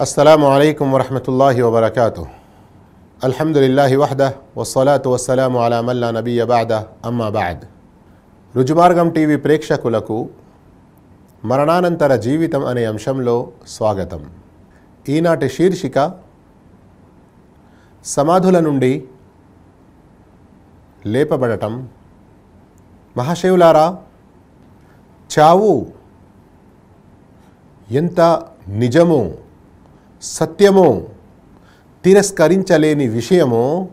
అస్సలం అయికు వరహమతుల్లాహి వబర్కాతు అల్హమ్దుల్లాహి వహద వస్సలాతు వస్సలాము అలా మల్లా నబీ అబాద అమ్మాబాద్ రుజుమార్గం టీవీ ప్రేక్షకులకు మరణానంతర జీవితం అనే అంశంలో స్వాగతం. ఈనాటి శీర్షిక సమాధుల నుండి లేపబడటం. మహాశివులారా చావు ఎంత నిజమో సత్యమో తిరస్కరించలేని విషయమో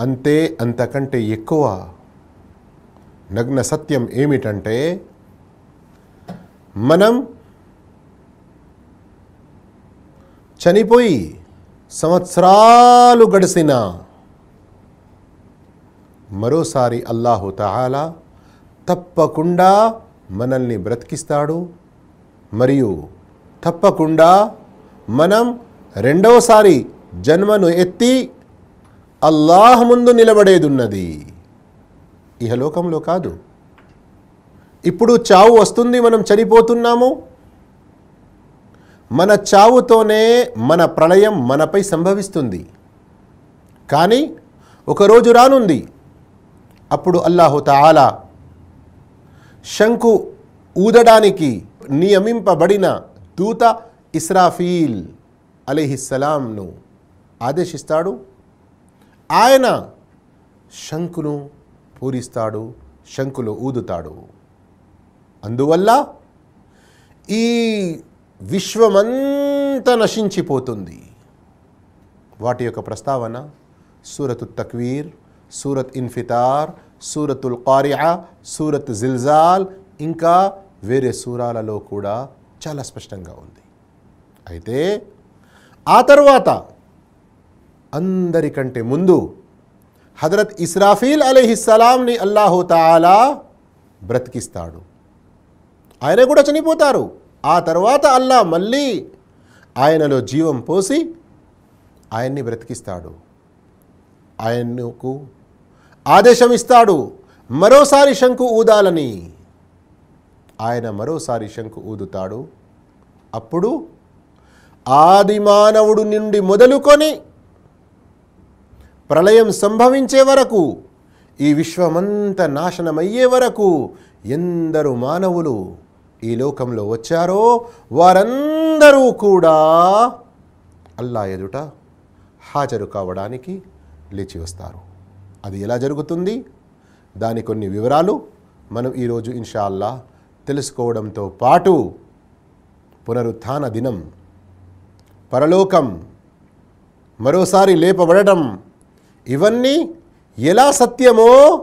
అంతే అంతకంటే ఎక్కువ. నగ్న సత్యం ఏమిటంటే మనం చనిపోయి సంవత్సరాలు గడిసిన మరోసారి అల్లాహు తఆలా తప్పకుండా మనల్ని బ్రతికిస్తాడు మరియు తప్పకుండా మనం రెండవసారి జన్మను ఎత్తి అల్లాహ్ ముందు నిలబడేదున్నది. ఇహలోకంలో కాదు. ఇప్పుడు చావు వస్తుంది మనం చనిపోతున్నాము. మన చావుతోనే మన ప్రళయం మనపై సంభవిస్తుంది. కానీ ఒకరోజు రానుంది. అప్పుడు అల్లాహు తాలా శంకు ఊదడానికి నియమింపబడిన దూత ఇస్రాఫీల్ అలీహిస్సలాంను ఆదేశిస్తాడు. ఆయన శంకును పూరిస్తాడు శంకులో ఊదుతాడు. అందువల్ల ఈ విశ్వమంతా నశించిపోతుంది. వాటి యొక్క ప్రస్తావన సూరతు తక్వీర్ సూరత్ ఇన్ఫితార్ సూరతుల్ కారియా సూరత్ జిల్జాల్ ఇంకా వేరే సూరాలలో కూడా చాలా స్పష్టంగా ఉంది. అయితే ఆ తర్వాత అందరికంటే ముందు హజరత్ ఇస్రాఫీల్ అలీహిస్సలాంని అల్లాహు తాలా బ్రతికిస్తాడు. ఆయన కూడా చనిపోతారు. ఆ తర్వాత అల్లా మళ్ళీ ఆయనలో జీవం పోసి ఆయన్ని బ్రతికిస్తాడు. ఆయనకు ఆదేశం ఇస్తాడు మరోసారి శంకు ఊదాలని. ఆయన మరోసారి శంకు ఊదుతాడు. అప్పుడు ఆది మానవుడు నుండి మొదలుకొని ప్రళయం సంభవించే వరకు ఈ విశ్వమంతా నాశనమయ్యే వరకు ఎందరు మానవులు ఈ లోకంలో వచ్చారో వారందరూ కూడా అల్లా ఎదుట హాజరు కావడానికి లేచి వస్తారు. అది ఎలా జరుగుతుంది? దాని కొన్ని వివరాలు మనం ఈరోజు ఇన్షాల్లా తెలుసుకోవడంతో పాటు పునరుత్థాన దినం పరలోకం మరోసారి లేపబడటం ఇవన్నీ ఎలా సత్యమో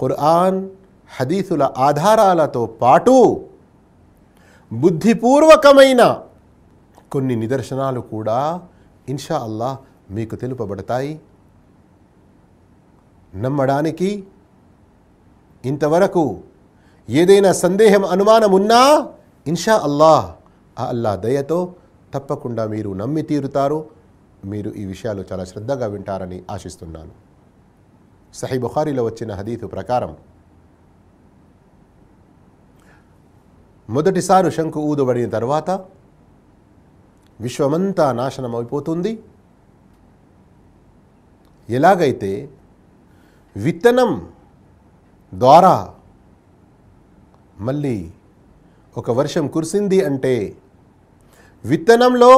ఖుర్ఆన్ హదీసుల ఆధారాలతో పాటు బుద్ధిపూర్వకమైన కొన్ని నిదర్శనాలు కూడా ఇన్షా అల్లాహ్ మీకు తెలుపబడతాయి. నమ్మడానికి ఇంతవరకు ఏదైనా సందేహం అనుమానం ఉన్నా ఇన్షా అల్లాహ్ ఆ అల్లా దయతో తప్పకుండా మీరు నమ్మి తీరుతారు. మీరు ఈ విషయాలు చాలా శ్రద్ధగా వింటారని ఆశిస్తున్నాను. సహీ బుఖారీలో వచ్చిన హదీతు ప్రకారం మొదటిసారి శంకు ఊదబడిన తర్వాత విశ్వమంతా నాశనం అయిపోతుంది ఎలాగైతే విత్తనం ద్వారా మళ్ళీ ఒక వర్షం కురిసింది అంటే విత్తనంలో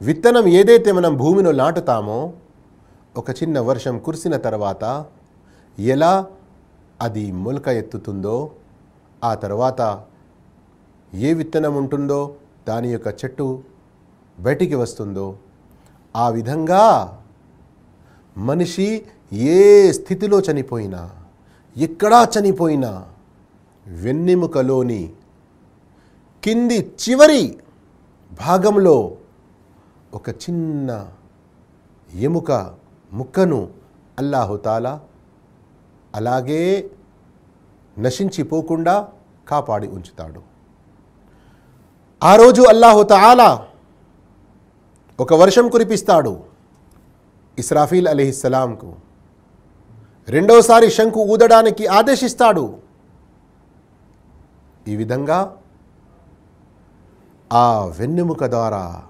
విత్తనం ఏదైతే మనం భూమిలో నాటుతామో ఒక చిన్న వర్షం కురిసిన తర్వాత ఎలా అది మొలక ఎత్తుతుందో ఆ తర్వాత ఏ విత్తనం ఉంటుందో దాని యొక్క చెట్టు బయటికి వస్తుందో ఆ విధంగా మనిషి ఏ స్థితిలో చనిపోయినా ఎక్కడా చనిపోయినా వెన్నెముకలోని కింది చివరి భాగంలో ఒక చిన్న ఎముక ముక్కను అల్లాహుతాలా అలాగే నశించిపోకుండా కాపాడి ఉంచుతాడు. ఆ రోజు అల్లాహుతాలా ఒక వర్షం కురిపిస్తాడు ఇస్రాఫీల్ అలీహిస్సలాంకు రెండోసారి శంకు ఊదడానికి ఆదేశిస్తాడు. ఈ విధంగా ఆ వెన్నెముక ద్వారా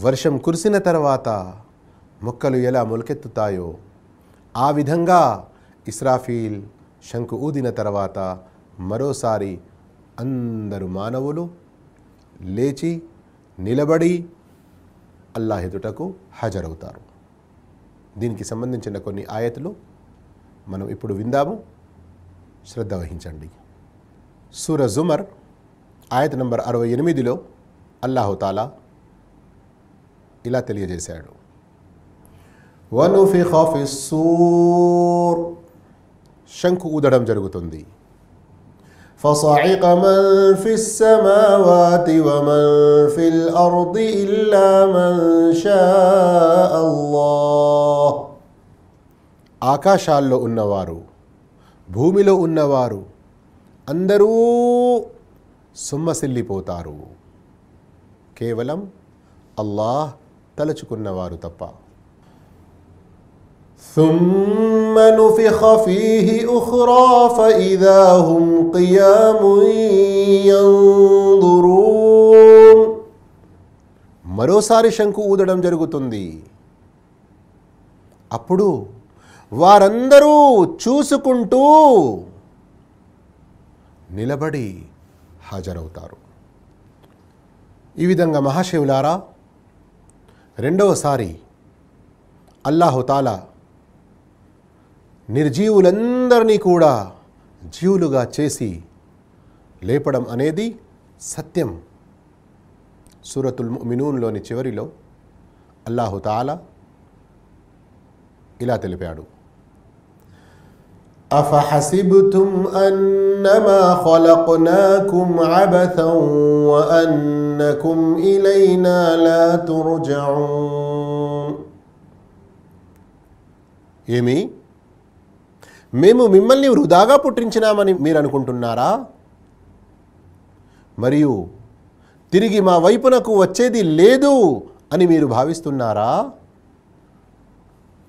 వర్షం కురిసిన తర్వాత మొక్కలు ఎలా మొలకెత్తుతాయో ఆ విధంగా ఇస్రాఫీల్ శంకు ఊదిన తర్వాత మరోసారి అందరు మానవులు లేచి నిలబడి అల్లాహెదుటకు హాజరవుతారు. దీనికి సంబంధించిన కొన్ని ఆయతులు మనం ఇప్పుడు విందాము. శ్రద్ధ వహించండి. సూర జుమర్ ఆయత నంబర్ అరవై ఎనిమిదిలో అల్లాహుతాలా ఇలా తెలియజేశాడు వనుఫిఖ ఫిస్సూర్ శంకు ఊదడం జరుగుతుంది فصعق من في السماوات ومن في الأرض إلا من شاء الله ఆకాశాల్లో ఉన్నవారు భూమిలో ఉన్నవారు అందరూ సొమ్మసిల్లిపోతారు కేవలం అల్లాహ్ తలుచుకున్నవారు తప్ప ثم نفخ فيه أخرى فإذا هم قيام ينظرون మరోసారి శంకు ఊదడం జరుగుతుంది అప్పుడు వారందరూ చూసుకుంటూ నిలబడి హాజరవుతారు. ఈ విధంగా మహాశివులారా రెండవసారి అల్లాహుతాల నిర్జీవులందరినీ కూడా జీవులుగా చేసి లేపడం అనేది సత్యం. సూరతుల్ మినూన్లోని చివరిలో అల్లాహుతాల ఇలా తెలిపాడు. أفحسبتم أنما خلقناكم عبثا وأنكم إلينا لا ترجعون ఏమి మేము మిమ్మల్ని వృధాగా పుట్టించినామని మీరు అనుకుంటున్నారా మరియు తిరిగి మా వైపునకు వచ్చేది లేదు అని మీరు భావిస్తున్నారా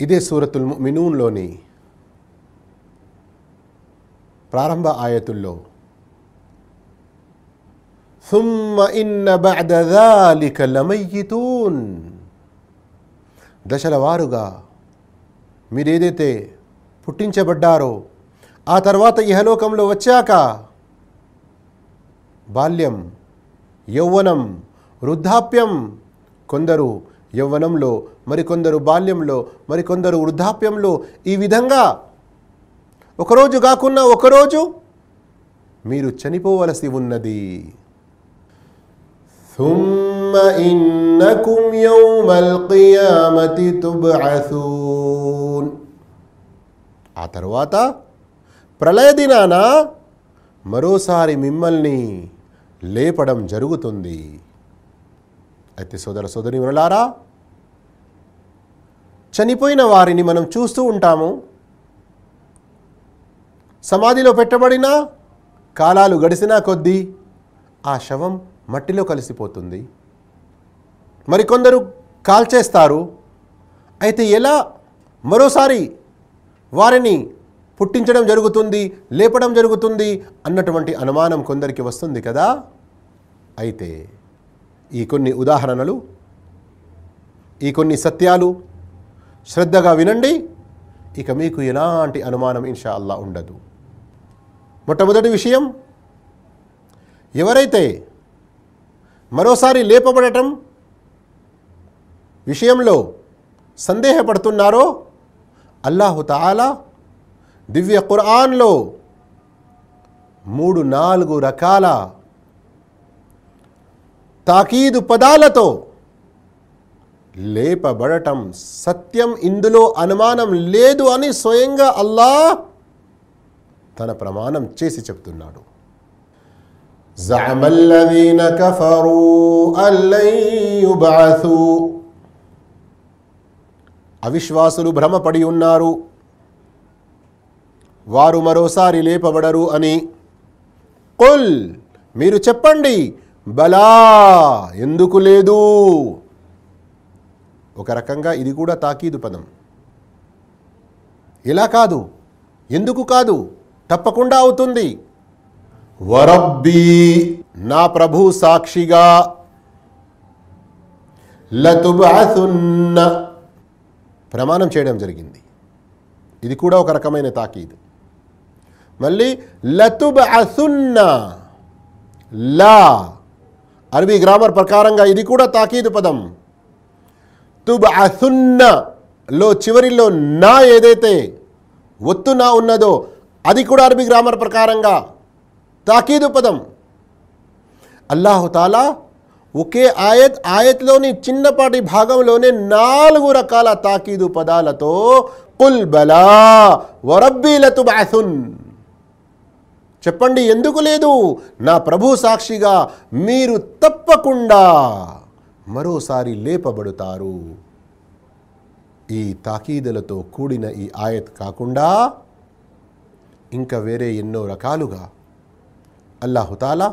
ఇదే సూరతుల్ మినూన్లోని ప్రారంభ ఆయతుల్లో ثم إن بعد ذلك لميتون దశల వారుగా మీరేదైతే పుట్టించబడ్డారో ఆ తర్వాత ఇహలోకంలో వచ్చాక బాల్యం యౌవనం వృద్ధాప్యం కొందరు యవ్వనంలో మరికొందరు బాల్యంలో మరికొందరు వృద్ధాప్యంలో ఈ విధంగా ఒకరోజు కాకున్నా ఒకరోజు మీరు చనిపోవలసి ఉన్నది ثم إنكم يوم القيامة تبعثون ఆ తర్వాత ప్రళయ దినాన మరోసారి మిమ్మల్ని లేపడం జరుగుతుంది అయితే సోదర సోదరి వినలారా చనిపోయిన వారిని మనం చూస్తూ ఉంటాము సమాధిలో పెట్టబడిన కాలాలు గడిచినా కొద్దీ ఆ శవం మట్టిలో కలిసిపోతుంది. మరికొందరు కాల్చేస్తారు. అయితే ఎలా మరోసారి వారిని పుట్టించడం జరుగుతుంది లేపడం జరుగుతుంది అన్నటువంటి అనుమానం కొందరికి వస్తుంది కదా? అయితే ఈ కొన్ని ఉదాహరణలు ఈ కొన్ని సత్యాలు శ్రద్ధగా వినండి. ఇక మీకు ఎలాంటి అనుమానం ఇన్షా అల్లా ఉండదు. మొట్టమొదటి విషయం ఎవరైతే మరోసారి లేపబడటం విషయంలో సందేహపడుతున్నారో అల్లాహుతాలా దివ్య ఖురాన్లో మూడు నాలుగు రకాల తాకీదు పదాలతో లేపబడటం సత్యం. ఇందులో అనుమానం లేదు అని స్వయంగా అల్లాహ్ తన ప్రమాణం చేసి చెప్తున్నాడు. కఫరు అవిశ్వాసులు భ్రమపడి ఉన్నారు. వారు మరోసారి లేపబడరు అని కొల్ మీరు చెప్పండి. బలా ఎందుకు లేదు? ఒక రకంగా ఇది కూడా తాకీదు పదం. ఇలా కాదు ఎందుకు కాదు? తప్పకుండా అవుతుంది. వరబ్బీ నా ప్రభు సాక్షిగా లతుబాసున్న ప్రమాణం చేయడం జరిగింది. ఇది కూడా ఒక రకమైన తాకీదు. మళ్ళీ లతుబాసున్న లా అరబీ గ్రామర్ ప్రకారంగా ఇది కూడా తాకీదు పదం. తుబాసున్న లో చివరిలో నా ఏదైతే ఒత్తు నా ఉన్నదో అది కూడా అరబీ గ్రామర్ ప్రకారంగా. తాకీదు పదం. అల్లాహుతాలా ఒకే ఆయత్ ఆయత్లోని చిన్నపాటి భాగంలోనే నాలుగు రకాల తాకీదు పదాలతో కుల్ బలా వరబ్బీలతు బాసున్ చెప్పండి ఎందుకు లేదు? నా ప్రభు సాక్షిగా మీరు తప్పకుండా మరోసారి లేపబడుతారు. ఈ తాకీదులతో కూడిన ఈ ఆయత్ కాకుండా ఇంకా వేరే ఎన్నో రకాలుగా అల్లాహుతాలా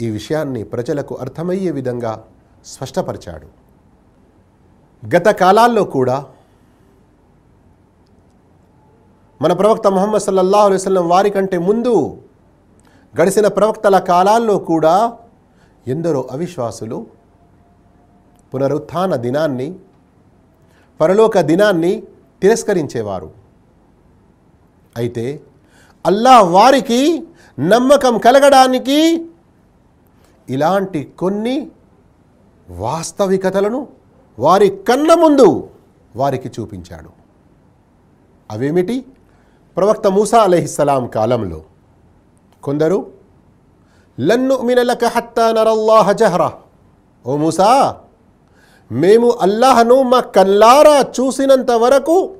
ఈ విషయాన్ని ప్రజలకు అర్థమయ్యే విధంగా స్పష్టపరిచాడు. గత కాలాల్లో కూడా మన ప్రవక్త ముహమ్మద్ సల్లల్లా అలైహి వారి కంటే ముందు గడిచిన ప్రవక్తల కాలాల్లో కూడా ఎందరో అవిశ్వాసులు పునరుత్థాన దినాన్ని పరలోక దినాన్ని తిరస్కరించేవారు. అయితే అల్లా వారికి నమ్మకం కలగడానికి ఇలాంటి కొన్ని వాస్తవికతలను వారి కన్న ముందు వారికి చూపించాడు. అవేమిటి? ప్రవక్త మూసా అలహిస్సలాం కాలంలో కొందరు లన్ను మినలక హత్తా నరల్లాహ జహరా. ఓ మూసా మేము అల్లాహను మా కల్లారా చూసినంత వరకు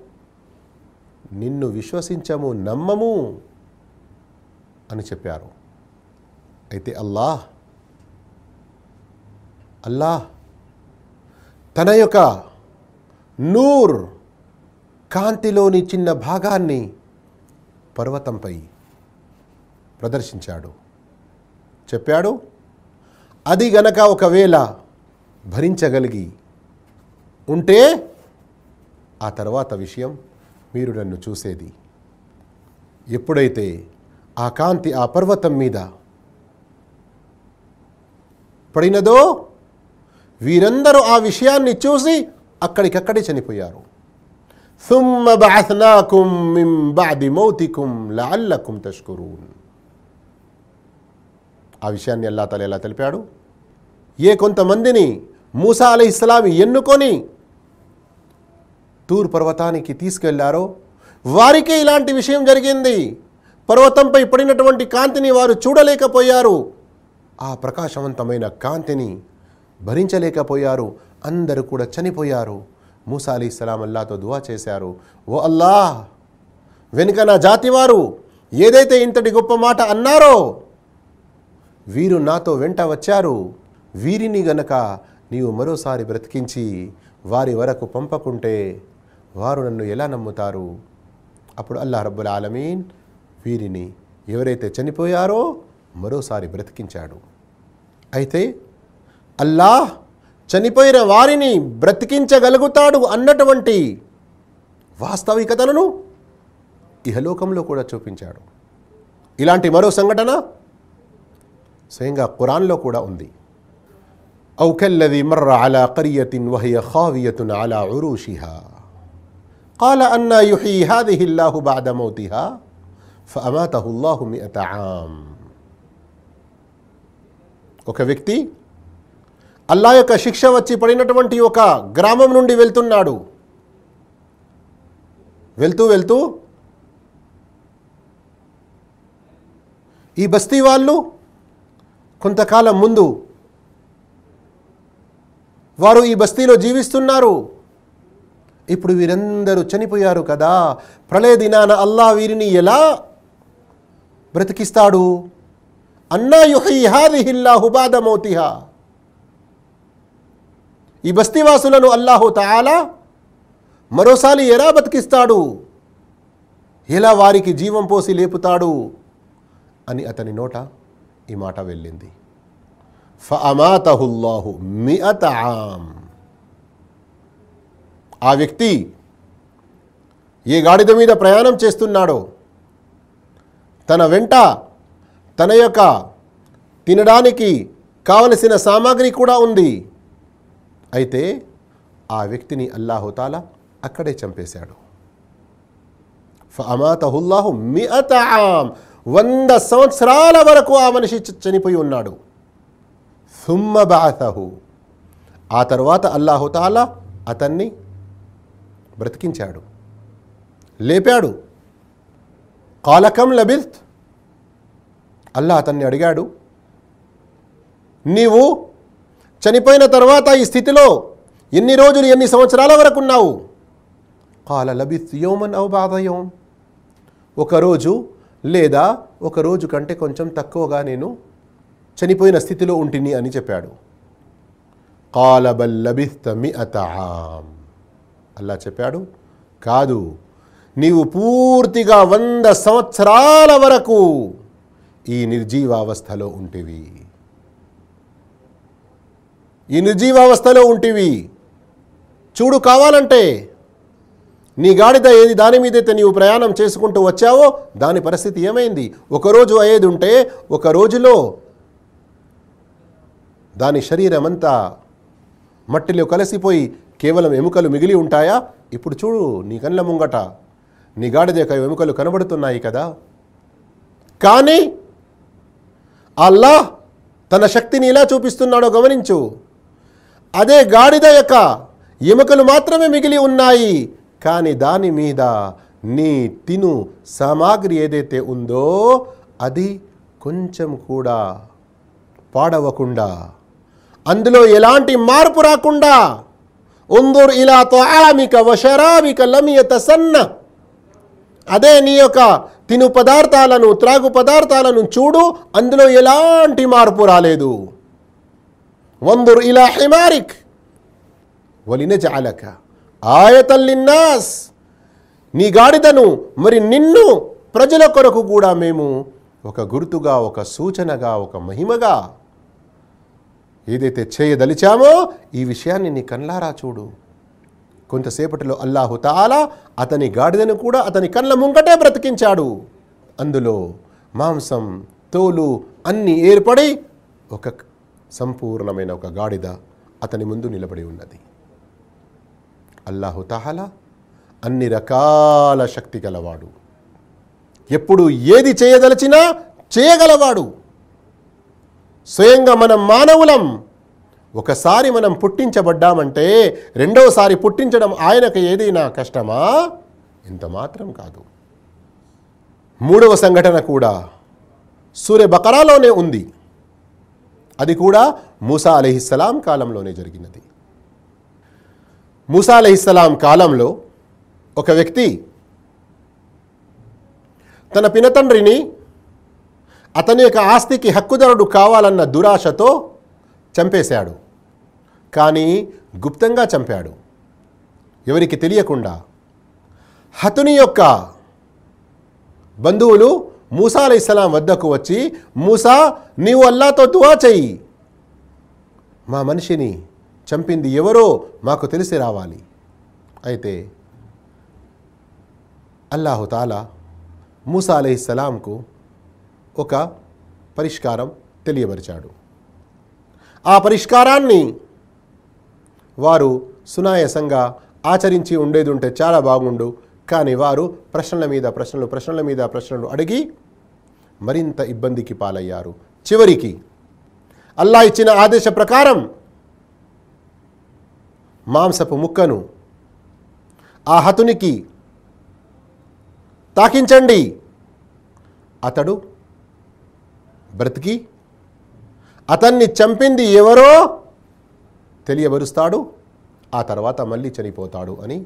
నిన్ను విశ్వసించము నమ్మము. అని చెప్పారు. అయితే అల్లాహ్ అల్లాహ్ తన యొక్క నూర్ కాంతిలోని చిన్న భాగాన్ని పర్వతంపై ప్రదర్శించాడు. చెప్పాడు అది గనక ఒకవేళ భరించగలిగి ఉంటే ఆ తర్వాత విషయం మీరు నన్ను చూసేది. ఎప్పుడైతే ఆ కాంతి ఆ పర్వతం మీద పడినదో వీరందరూ ఆ విషయాన్ని చూసి అక్కడికక్కడే చనిపోయారు ثم بعثناكم من بعد موتكم لعلكم تشكرون ఆ విషయాన్ని అల్లా తల ఎలా తెలిపాడు ఏ కొంతమందిని మూసా అలీ ఇస్లాం ఎన్నుకొని తూర్ పర్వతానికి తీసుకెళ్లారో వారికే ఇలాంటి విషయం జరిగింది పర్వతంపై పడినటువంటి కాంతిని వారు చూడలేకపోయారు. ఆ ప్రకాశవంతమైన కాంతిని భరించలేకపోయారు. అందరూ కూడా చనిపోయారు. మూసా అలీ ఇస్లాం అల్లాతో దువా చేశారు. ఓ అల్లా వెనుక నా జాతివారు ఏదైతే ఇంతటి గొప్ప మాట అన్నారో వీరు నాతో వెంట వచ్చారు. వీరిని గనక నీవు మరోసారి బ్రతికించి వారి వరకు పంపకుంటే వారు నన్ను ఎలా నమ్ముతారు? అప్పుడు అల్లాహ్ రబ్బుల్ ఆలమీన్ వీరిని ఎవరైతే చనిపోయారో మరోసారి బ్రతికించాడు అయితే అల్లాహ్ చనిపోయిన వారిని బ్రతికించగలుగుతాడు అన్నటువంటి వాస్తవికతలను ఇహలోకంలో కూడా చూపించాడు ఇలాంటి మరో సంఘటన స్వయంగా ఖురాన్లో కూడా ఉంది أو كالذي مر على قرية وهي خاوية على عروشها قال أنا يحيي هذه الله بعد موتها ఫమాతహుల్లాహు మిఅతాం ఒక వ్యక్తి అల్లా యొక్క శిక్ష వచ్చి పడినటువంటి ఒక గ్రామం నుండి వెళ్తున్నాడు. వెళ్తూ వెళ్తూ ఈ బస్తీ వాళ్ళు కొంతకాలం ముందు వారు ఈ బస్తీలో జీవిస్తున్నారు. ఇప్పుడు వీరందరూ చనిపోయారు కదా. ప్రళయ దినాన అల్లా వీరిని ఎలా బ్రతికిస్తాడు. అన్నా యుహిహాదిహిల్లాహు బాద ఈ బస్తీవాసులను అల్లాహు తాలా మరోసారి ఎలా బతికిస్తాడు? ఎలా వారికి జీవం పోసి లేపుతాడు? అని అతని నోట ఈ మాట వెళ్ళింది. ఫమాతహుల్లాహు మిఅత ఆమ్ ఆ వ్యక్తి ఏ గాడిద మీద ప్రయాణం చేస్తున్నాడో తన వెంట తన యొక్క తినడానికి కావలసిన సామాగ్రి కూడా ఉంది. అయితే ఆ వ్యక్తిని అల్లాహుతాలా అక్కడే చంపేశాడు. అమాతహుల్లాహు మిఅత వంద సంవత్సరాల వరకు ఆ మనిషి చ- చనిపోయి ఉన్నాడు. సుమ్మ బాసహు ఆ తర్వాత అల్లాహుతాలా అతన్ని బ్రతికించాడు. లేపాడు. కాలకం లబిత్ అల్లా అతన్ని అడిగాడు నీవు చనిపోయిన తర్వాత ఈ స్థితిలో ఎన్ని రోజులు ఎన్ని సంవత్సరాల వరకు ఉన్నావు? కాల లబిత్ యోమన్ అవు బాధయోం ఒకరోజు లేదా ఒక రోజు కంటే కొంచెం తక్కువగా నేను చనిపోయిన స్థితిలో ఉంటిని అని చెప్పాడు. కాలబల్ బల్ మి అతాం అల్లా చెప్పాడు కాదు నీవు పూర్తిగా వంద సంవత్సరాల వరకు ఈ నిర్జీవావస్థలో ఉంటివి. ఈ నిర్జీవావస్థలో ఉంటివి. చూడు కావాలంటే నీ గాడిద ఏది దాని మీదైతే నీవు ప్రయాణం చేసుకుంటూ వచ్చావో దాని పరిస్థితి ఏమైంది? ఒకరోజు అయ్యేది ఉంటే ఒక రోజులో దాని శరీరం అంతా మట్టిలో కలిసిపోయి కేవలం ఎముకలు మిగిలి ఉంటాయా? ఇప్పుడు చూడు నీ కళ్ళ ముంగట. నీ గాడిద యొక్క ఎముకలు కనబడుతున్నాయి కదా. కానీ అల్లాహ్ తన శక్తిని ఎలా చూపిస్తున్నాడో గమనించు. అదే గాడిద యొక్క ఎముకలు మాత్రమే మిగిలి ఉన్నాయి. కానీ దాని మీద నీ తిను సామాగ్రి ఏదైతే ఉందో అది కొంచెం కూడా పాడవకుండా అందులో ఎలాంటి మార్పు రాకుండా ఉందూర్ ఇలా తో ఆమిక వషరామిక లమియత సన్న అదే నీ యొక్క తిను పదార్థాలను త్రాగు పదార్థాలను చూడు అందులో ఎలాంటి మార్పు రాలేదు. వందుర్ ఇలా హిమారిక్. వలినజాలక ఆయతల్లిన్నాస్ నీ గాడిదను మరి నిన్ను ప్రజల కొరకు కూడా మేము ఒక గుర్తుగా ఒక సూచనగా ఒక మహిమగా ఏదైతే చేయదలిచామో ఈ విషయాన్ని నీ కళ్ళారా చూడు. కొంతసేపటిలో అల్లాహు తాలా అతని గాడిదను కూడా అతని కళ్ళ ముంగటే బ్రతికించాడు. అందులో మాంసం తోలు అన్నీ ఏర్పడి ఒక సంపూర్ణమైన ఒక గాడిద అతని ముందు నిలబడి ఉన్నది. అల్లాహుతాలా అన్ని రకాల శక్తి గలవాడు. ఎప్పుడు ఏది చేయదలచినా చేయగలవాడు. స్వయంగా మనం మానవులం ఒకసారి మనం పుట్టించబడ్డామంటే రెండవసారి పుట్టించడం ఆయనకు ఏదైనా కష్టమా? ఇంత మాత్రం కాదు. మూడవ సంఘటన కూడా సూర్య బకరాలోనే ఉంది. అది కూడా మూసా అలహిస్సలాం కాలంలోనే జరిగినది. మూసా అలహిస్సలాం కాలంలో ఒక వ్యక్తి తన పినతండ్రిని అతని యొక్క ఆస్తికి హక్కుదారుడు కావాలన్న దురాశతో చంపేశాడు. కానీ గుప్తంగా చంపాడు. ఎవరికి తెలియకుండా. హతుని యొక్క బంధువులు మూసా అలైస్లాం వద్దకు వచ్చి మూసా నీవు అల్లాతో దువా చెయ్యి మా మనిషిని చంపింది ఎవరో మాకు తెలిసి రావాలి. అయితే అల్లాహుతాలా మూసా అలైహిస్సలాంకు ఒక పరిష్కారం తెలియపరిచాడు ఆ పరిష్కారాన్ని వారు సునాయాసంగా ఆచరించి ఉండేది ఉంటే చాలా బాగుండు. కానీ వారు ప్రశ్నల మీద ప్రశ్నలు ప్రశ్నల మీద ప్రశ్నలు అడిగి మరింత ఇబ్బందికి పాలయ్యారు. చివరికి అల్లా ఇచ్చిన ఆదేశ ప్రకారం మాంసపు ముక్కను ఆ హతునికి తాకించండి. అతడు బ్రతికి అతన్ని చంపింది ఎవరో తెలియబరుస్తాడు ఆ తర్వాత మళ్ళీ చనిపోతాడు అని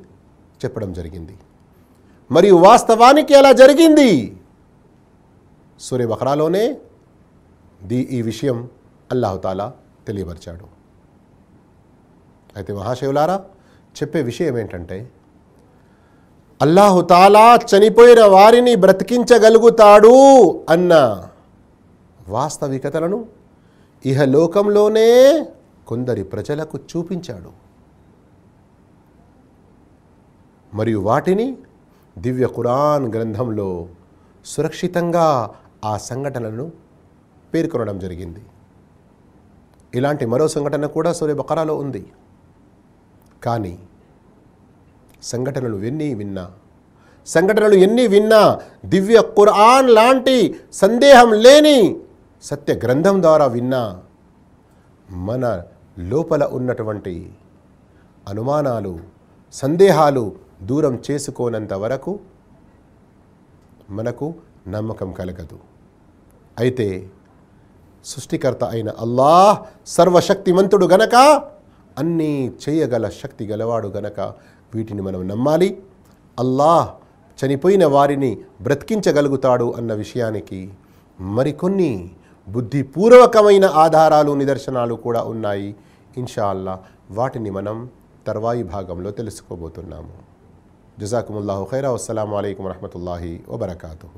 చెప్పడం జరిగింది. మరియు వాస్తవానికి ఎలా జరిగింది. సూర్య బహ్రాలోనే ది ఈ విషయం అల్లాహుతాలా తెలియపరిచాడు. అయితే మహాశివులారా చెప్పే విషయం ఏంటంటే అల్లాహుతాలా చనిపోయిన వారిని బ్రతికించగలుగుతాడు అన్న వాస్తవికతలను ఇహలోకంలోనే కొందరి ప్రజలకు చూపించాడు. మరియు వాటిని దివ్య ఖురాన్ గ్రంథంలో సురక్షితంగా ఆ సంఘటనలను పేర్కొనడం జరిగింది. ఇలాంటి మరో సంఘటన కూడా సూర్య బకరాలో ఉంది. కానీ సంఘటనలు ఎన్ని విన్నా సంఘటనలు ఎన్ని విన్నా దివ్య ఖురాన్ లాంటి సందేహం లేని సత్య గ్రంథం ద్వారా విన్నా మన లోపల ఉన్నటువంటి అనుమానాలు సందేహాలు దూరం చేసుకోనంత వరకు మనకు నమ్మకం కలగదు. అయితే సృష్టికర్త అయిన అల్లాహ్ సర్వశక్తిమంతుడు గనక అన్నీ చేయగల శక్తి గలవాడు గనక వీటిని మనం నమ్మాలి. అల్లాహ్ చనిపోయిన వారిని బ్రతికించగలుగుతాడు అన్న విషయానికి మరికొన్ని బుద్ధిపూర్వకమైన ఆధారాలు నిదర్శనాలు కూడా ఉన్నాయి. ఇన్షాల్లా వాటిని మనం తర్వాయి భాగంలో తెలుసుకోబోతున్నాము. జజాకుముల్లాహు ఖైరా. అస్సలం అయికం వరహమూల వబర్కాతూ